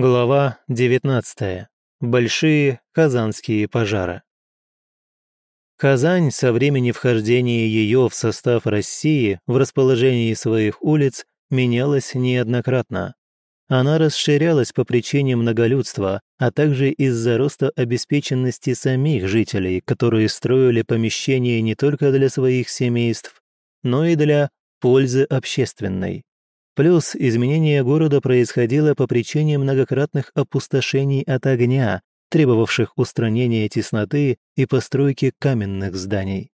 Глава 19. Большие казанские пожары. Казань со времени вхождения ее в состав России в расположении своих улиц менялась неоднократно. Она расширялась по причине многолюдства, а также из-за роста обеспеченности самих жителей, которые строили помещения не только для своих семейств, но и для пользы общественной. Плюс изменение города происходило по причине многократных опустошений от огня, требовавших устранения тесноты и постройки каменных зданий.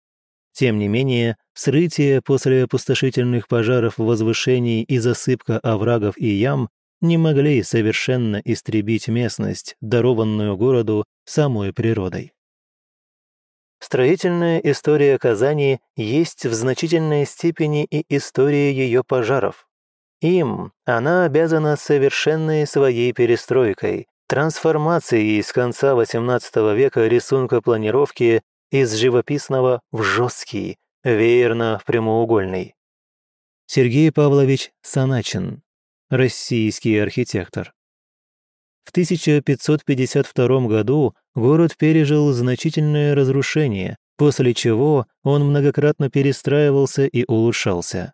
Тем не менее, срытие после опустошительных пожаров возвышений и засыпка оврагов и ям не могли совершенно истребить местность, дарованную городу самой природой. Строительная история Казани есть в значительной степени и история ее пожаров, им она обязана совершенной своей перестройкой, трансформацией с конца XVIII века рисунка планировки из живописного в жесткий, веерно прямоугольный. Сергей Павлович Саначин, российский архитектор. В 1552 году город пережил значительное разрушение, после чего он многократно перестраивался и улучшался.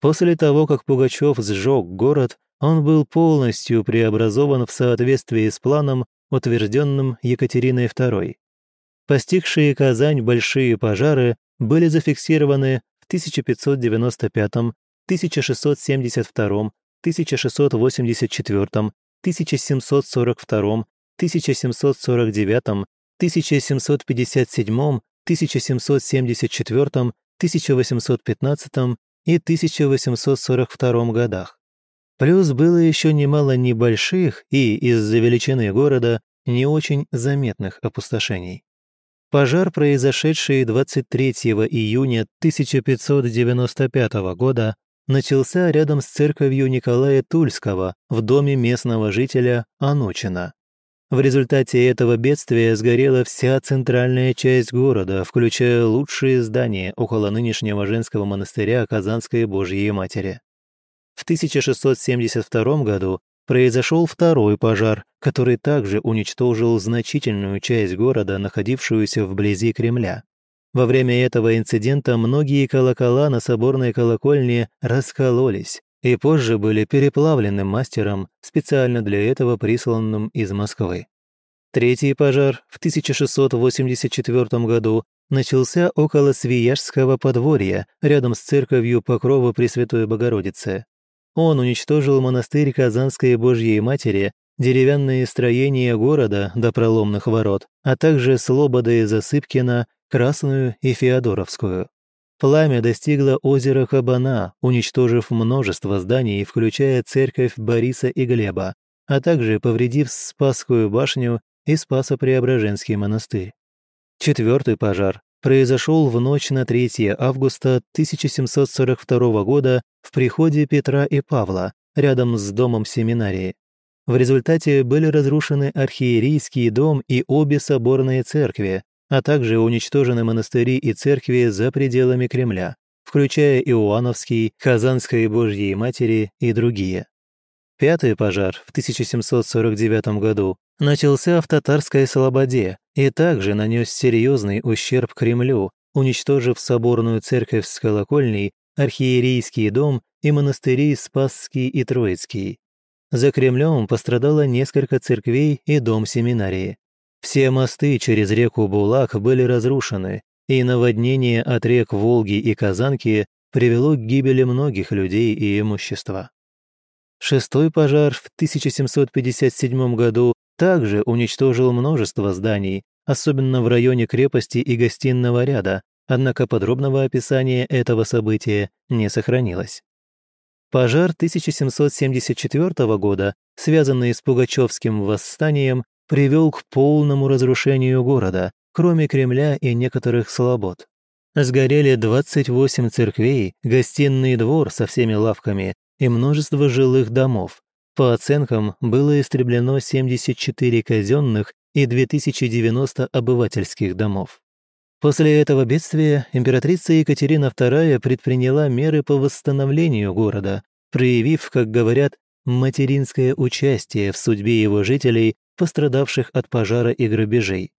После того, как Пугачев сжег город, он был полностью преобразован в соответствии с планом, утвержденным Екатериной II. Постигшие Казань большие пожары были зафиксированы в 1595, 1672, 1684, 1742, 1749, 1757, 1774, 1815 и 1842 годах. Плюс было еще немало небольших и, из-за величины города, не очень заметных опустошений. Пожар, произошедший 23 июня 1595 года, начался рядом с церковью Николая Тульского в доме местного жителя Анучина. В результате этого бедствия сгорела вся центральная часть города, включая лучшие здания около нынешнего женского монастыря Казанской Божьей Матери. В 1672 году произошел второй пожар, который также уничтожил значительную часть города, находившуюся вблизи Кремля. Во время этого инцидента многие колокола на соборной колокольне раскололись, и позже были переплавлены мастером, специально для этого присланным из Москвы. Третий пожар в 1684 году начался около Свияжского подворья, рядом с церковью Покрова Пресвятой Богородицы. Он уничтожил монастырь Казанской Божьей Матери, деревянные строения города до проломных ворот, а также Слободы Засыпкина, Красную и Феодоровскую. Пламя достигло озера Кабана, уничтожив множество зданий, включая церковь Бориса и Глеба, а также повредив Спасскую башню и Спасо-Преображенский монастырь. Четвертый пожар произошел в ночь на 3 августа 1742 года в приходе Петра и Павла, рядом с домом семинарии. В результате были разрушены архиерейский дом и обе соборные церкви, а также уничтожены монастыри и церкви за пределами Кремля, включая Иоанновский, Казанской Божьей Матери и другие. Пятый пожар в 1749 году начался в татарской Слободе и также нанес серьезный ущерб Кремлю, уничтожив соборную церковь с колокольней, архиерейский дом и монастыри Спасский и Троицкий. За Кремлем пострадало несколько церквей и дом семинарии. Все мосты через реку Булак были разрушены, и наводнение от рек Волги и Казанки привело к гибели многих людей и имущества. Шестой пожар в 1757 году также уничтожил множество зданий, особенно в районе крепости и гостиного ряда, однако подробного описания этого события не сохранилось. Пожар 1774 года, связанный с Пугачевским восстанием, привел к полному разрушению города, кроме Кремля и некоторых слобод. Сгорели 28 церквей, гостиный двор со всеми лавками и множество жилых домов. По оценкам, было истреблено 74 казенных и 2090 обывательских домов. После этого бедствия императрица Екатерина II предприняла меры по восстановлению города, проявив, как говорят, материнское участие в судьбе его жителей, пострадавших от пожара и грабежей.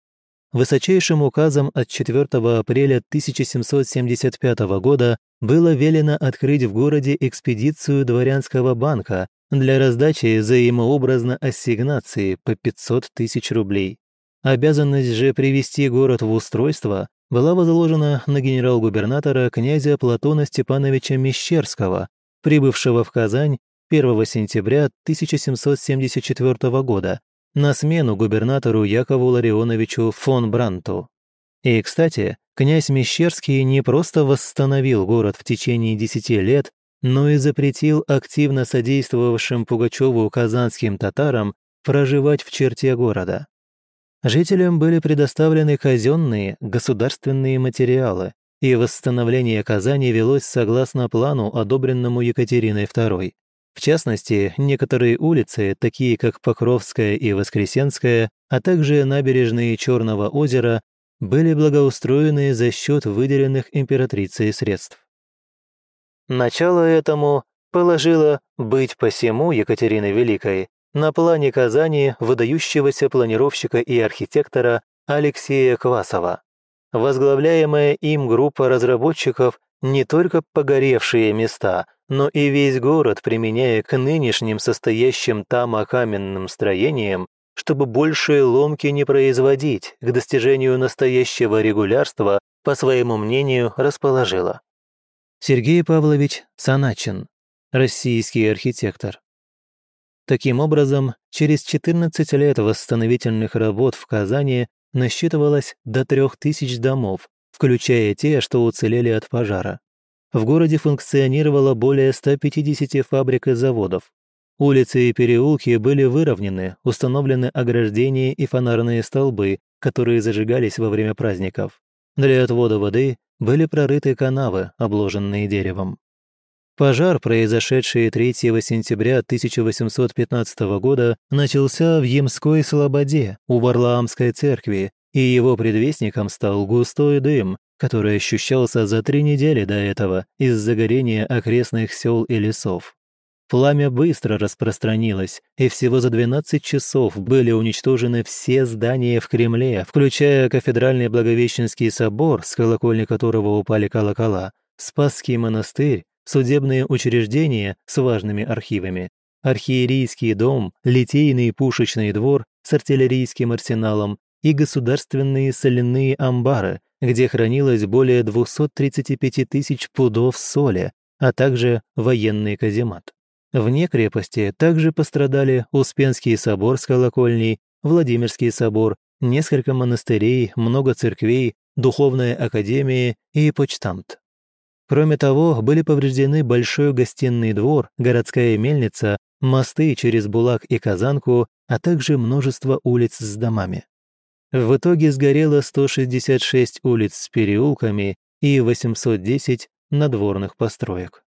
Высочайшим указом от 4 апреля 1775 года было велено открыть в городе экспедицию дворянского банка для раздачи взаимообразно ассигнации по 500 тысяч рублей. Обязанность же привести город в устройство была возложена на генерал-губернатора князя Платона Степановича Мещерского, прибывшего в Казань 1 сентября 1774 года на смену губернатору Якову Ларионовичу фон Бранту. И, кстати, князь Мещерский не просто восстановил город в течение десяти лет, но и запретил активно содействовавшим Пугачеву казанским татарам проживать в черте города. Жителям были предоставлены казенные государственные материалы, и восстановление Казани велось согласно плану, одобренному Екатериной II. В частности, некоторые улицы, такие как Покровская и Воскресенская, а также набережные Черного озера, были благоустроены за счет выделенных императрицей средств. Начало этому положило быть посему Екатерины Великой на плане Казани выдающегося планировщика и архитектора Алексея Квасова. Возглавляемая им группа разработчиков не только погоревшие места – но и весь город, применяя к нынешним состоящим там каменным строениям, чтобы больше ломки не производить, к достижению настоящего регулярства, по своему мнению, расположила. Сергей Павлович Саначин, российский архитектор. Таким образом, через 14 лет восстановительных работ в Казани насчитывалось до 3000 домов, включая те, что уцелели от пожара. В городе функционировало более 150 фабрик и заводов. Улицы и переулки были выровнены, установлены ограждения и фонарные столбы, которые зажигались во время праздников. Для отвода воды были прорыты канавы, обложенные деревом. Пожар, произошедший 3 сентября 1815 года, начался в Емской Слободе у Варлаамской церкви, и его предвестником стал густой дым, который ощущался за три недели до этого из загорения окрестных сел и лесов. Пламя быстро распространилось, и всего за 12 часов были уничтожены все здания в Кремле, включая кафедральный Благовещенский собор, с колокольни которого упали колокола, Спасский монастырь, судебные учреждения с важными архивами, архиерейский дом, литейный пушечный двор с артиллерийским арсеналом и государственные соляные амбары, где хранилось более 235 тысяч пудов соли, а также военный каземат. Вне крепости также пострадали Успенский собор с колокольней, Владимирский собор, несколько монастырей, много церквей, духовная академия и почтамт. Кроме того, были повреждены большой гостиный двор, городская мельница, мосты через Булак и Казанку, а также множество улиц с домами. В итоге сгорело 166 улиц с переулками и 810 надворных построек.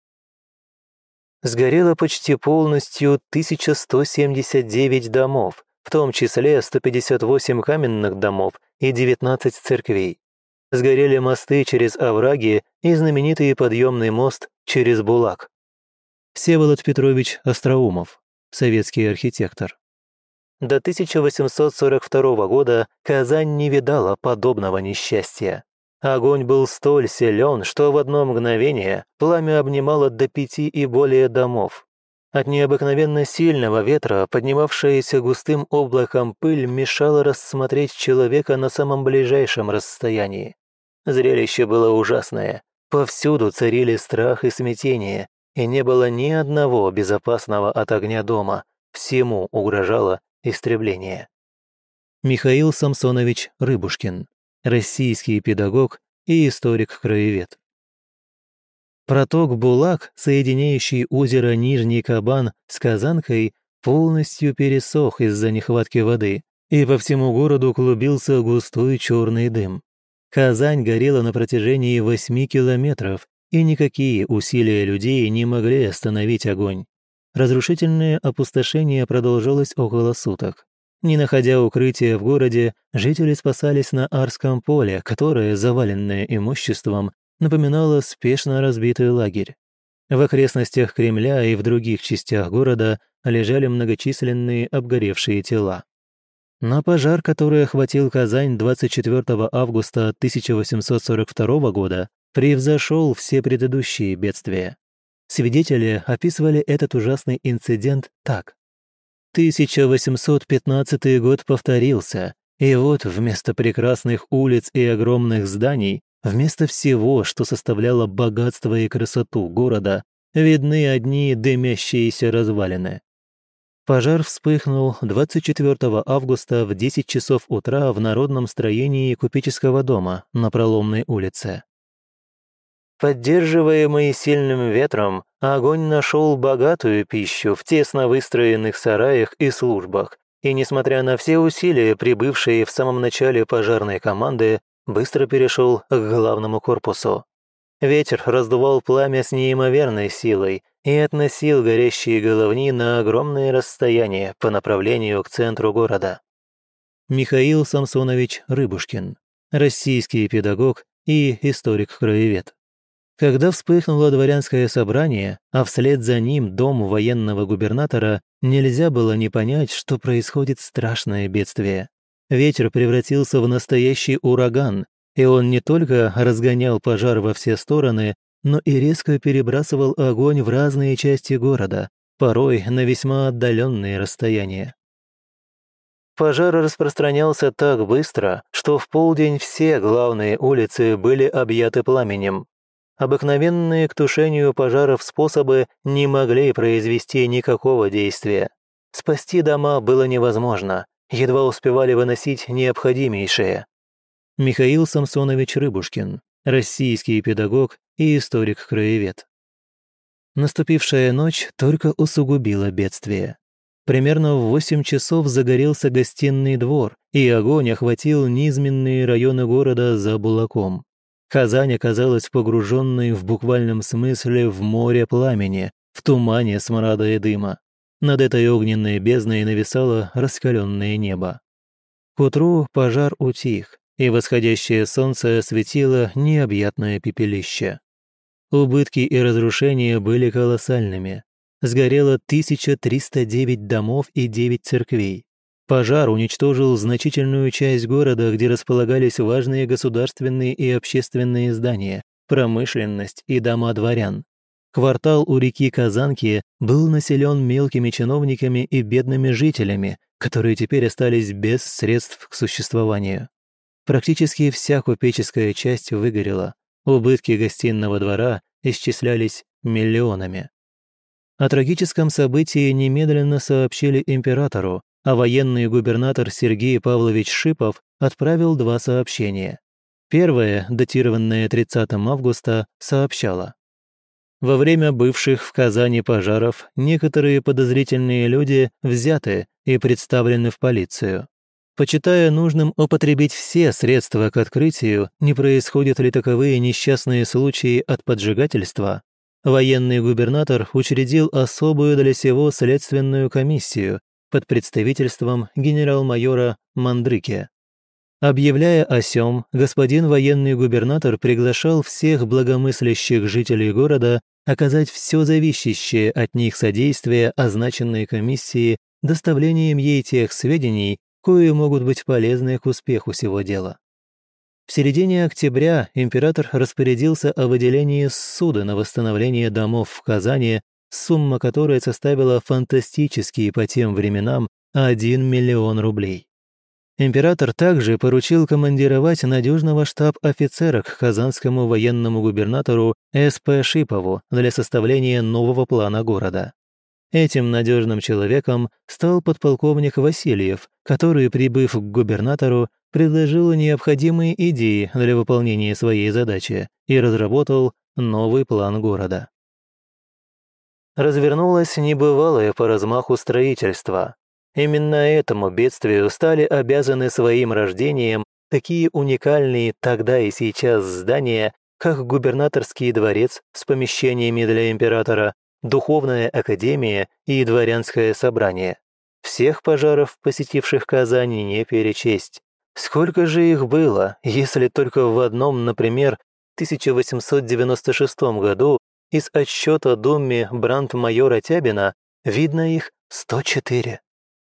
Сгорело почти полностью 1179 домов, в том числе 158 каменных домов и 19 церквей. Сгорели мосты через овраги и знаменитый подъемный мост через Булак. Всеволод Петрович Остроумов, советский архитектор. До 1842 года Казань не видала подобного несчастья. Огонь был столь силен, что в одно мгновение пламя обнимало до пяти и более домов. От необыкновенно сильного ветра, поднимавшаяся густым облаком пыль, мешала рассмотреть человека на самом ближайшем расстоянии. Зрелище было ужасное. Повсюду царили страх и смятение, и не было ни одного безопасного от огня дома. Всему угрожало истребления. Михаил Самсонович Рыбушкин, российский педагог и историк-краевед. Проток Булак, соединяющий озеро Нижний Кабан с Казанкой, полностью пересох из-за нехватки воды, и по всему городу клубился густой черный дым. Казань горела на протяжении восьми километров, и никакие усилия людей не могли остановить огонь. Разрушительное опустошение продолжалось около суток. Не находя укрытия в городе, жители спасались на Арском поле, которое, заваленное имуществом, напоминало спешно разбитый лагерь. В окрестностях Кремля и в других частях города лежали многочисленные обгоревшие тела. На пожар, который охватил Казань 24 августа 1842 года, превзошел все предыдущие бедствия. Свидетели описывали этот ужасный инцидент так. 1815 год повторился, и вот вместо прекрасных улиц и огромных зданий, вместо всего, что составляло богатство и красоту города, видны одни дымящиеся развалины. Пожар вспыхнул 24 августа в 10 часов утра в народном строении купеческого дома на Проломной улице. Поддерживаемый сильным ветром, огонь нашел богатую пищу в тесно выстроенных сараях и службах, и, несмотря на все усилия, прибывшие в самом начале пожарной команды, быстро перешел к главному корпусу. Ветер раздувал пламя с неимоверной силой и относил горящие головни на огромные расстояния по направлению к центру города. Михаил Самсонович Рыбушкин, российский педагог и историк-краевед. Когда вспыхнуло дворянское собрание, а вслед за ним дом военного губернатора, нельзя было не понять, что происходит страшное бедствие. Ветер превратился в настоящий ураган, и он не только разгонял пожар во все стороны, но и резко перебрасывал огонь в разные части города, порой на весьма отдаленные расстояния. Пожар распространялся так быстро, что в полдень все главные улицы были объяты пламенем, Обыкновенные к тушению пожаров способы не могли произвести никакого действия. Спасти дома было невозможно, едва успевали выносить необходимейшее. Михаил Самсонович Рыбушкин, российский педагог и историк-краевед. Наступившая ночь только усугубила бедствие. Примерно в 8 часов загорелся гостиный двор, и огонь охватил низменные районы города за Булаком. Казань оказалась погруженной в буквальном смысле в море пламени, в тумане смрада и дыма. Над этой огненной бездной нависало раскаленное небо. К утру пожар утих, и восходящее солнце осветило необъятное пепелище. Убытки и разрушения были колоссальными. Сгорело 1309 домов и 9 церквей. Пожар уничтожил значительную часть города, где располагались важные государственные и общественные здания, промышленность и дома дворян. Квартал у реки Казанки был населен мелкими чиновниками и бедными жителями, которые теперь остались без средств к существованию. Практически вся купеческая часть выгорела, убытки гостиного двора исчислялись миллионами. О трагическом событии немедленно сообщили императору, а военный губернатор Сергей Павлович Шипов отправил два сообщения. Первое, датированное 30 августа, сообщало. Во время бывших в Казани пожаров некоторые подозрительные люди взяты и представлены в полицию. Почитая нужным употребить все средства к открытию, не происходят ли таковые несчастные случаи от поджигательства, военный губернатор учредил особую для сего следственную комиссию, под представительством генерал-майора Мандрыке. Объявляя о сём, господин военный губернатор приглашал всех благомыслящих жителей города оказать все зависящее от них содействие означенной комиссии доставлением ей тех сведений, кои могут быть полезны к успеху сего дела. В середине октября император распорядился о выделении суда на восстановление домов в Казани сумма которой составила фантастические по тем временам 1 миллион рублей. Император также поручил командировать надежного штаб-офицера к казанскому военному губернатору С.П. Шипову для составления нового плана города. Этим надежным человеком стал подполковник Васильев, который, прибыв к губернатору, предложил необходимые идеи для выполнения своей задачи и разработал новый план города развернулось небывалое по размаху строительство. Именно этому бедствию стали обязаны своим рождением такие уникальные тогда и сейчас здания, как губернаторский дворец с помещениями для императора, духовная академия и дворянское собрание. Всех пожаров, посетивших Казань, не перечесть. Сколько же их было, если только в одном, например, 1896 году из отсчета Думми бранд-майора Тябина видно их 104.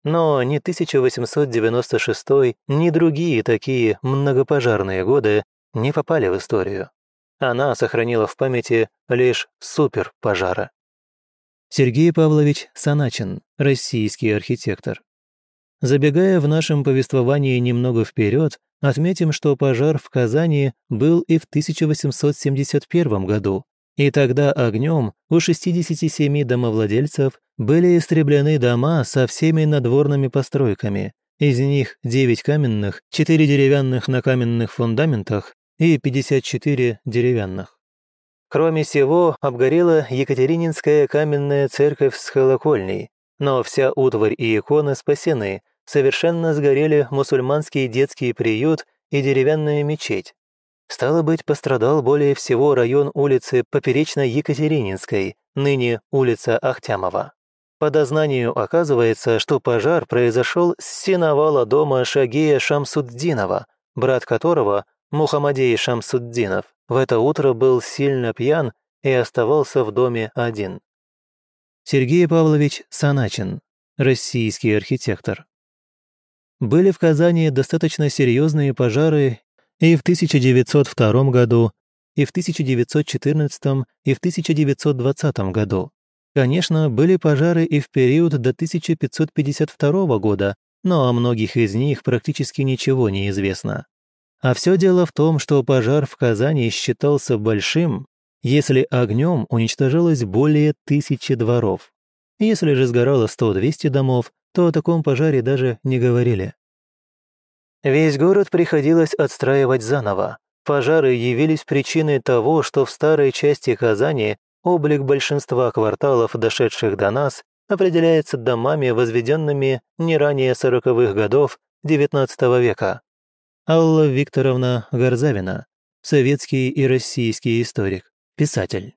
Но ни 1896, ни другие такие многопожарные годы не попали в историю. Она сохранила в памяти лишь суперпожары. Сергей Павлович Саначин, российский архитектор. Забегая в нашем повествовании немного вперед, отметим, что пожар в Казани был и в 1871 году, и тогда огнем у 67 домовладельцев были истреблены дома со всеми надворными постройками. Из них 9 каменных, 4 деревянных на каменных фундаментах и 54 деревянных. Кроме всего, обгорела Екатерининская каменная церковь с колокольней, но вся утварь и иконы спасены, совершенно сгорели мусульманский детский приют и деревянная мечеть. Стало быть, пострадал более всего район улицы Поперечно-Екатерининской, ныне улица Ахтямова. По дознанию оказывается, что пожар произошел с сеновала дома Шагея Шамсуддинова, брат которого, Мухаммадей Шамсуддинов, в это утро был сильно пьян и оставался в доме один. Сергей Павлович Саначин, российский архитектор. Были в Казани достаточно серьезные пожары и в 1902 году, и в 1914, и в 1920 году. Конечно, были пожары и в период до 1552 года, но о многих из них практически ничего не известно. А все дело в том, что пожар в Казани считался большим, если огнем уничтожалось более тысячи дворов. Если же сгорало 100-200 домов, то о таком пожаре даже не говорили. Весь город приходилось отстраивать заново. Пожары явились причиной того, что в старой части Казани облик большинства кварталов, дошедших до нас, определяется домами, возведенными не ранее сороковых годов XIX века. Алла Викторовна Горзавина, советский и российский историк, писатель.